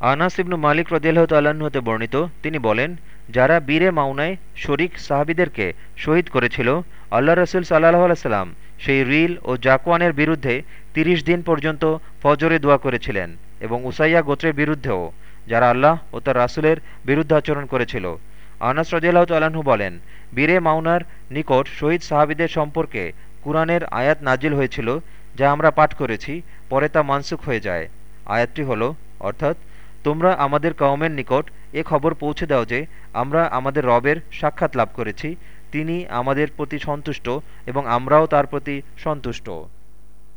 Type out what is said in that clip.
আনাস ইবনু মালিক রদিয়াল্লাহ তাল্লাহ্ন হতে বর্ণিত, তিনি বলেন, যারা বীরে মাউনায় শরিক সাহাবিদেরকে শহীদ করেছিল আল্লাহ রসুল সাল্লাহ আলাইসাল্লাম সেই রিল ও জাকওয়ানের বিরুদ্ধে তিরিশ দিন পর্যন্ত ফজরে দোয়া করেছিলেন এবং উসাইয়া গোত্রের বিরুদ্ধেও, যারা আল্লাহ ও তার রাসুলের বিরুদ্ধে আচরণ করেছিল। আনাস রদিয়াল্লাহ তাল্লাহ্ন বলেন, বীরে মাউনার নিকট শহীদ সাহাবিদের সম্পর্কে কুরআনের আয়াত নাজিল হয়েছিল, যা আমরা পাঠ করেছি, পরে তা মানসুখ হয়ে যায়। আয়াতটি হল, অর্থাৎ তোমরা আমাদের কওমের নিকট এ খবর পৌঁছে দাও যে, আমরা আমাদের রবের সাক্ষাৎ লাভ করেছি, তিনি আমাদের প্রতি সন্তুষ্ট এবং আমরাও তার প্রতি সন্তুষ্ট।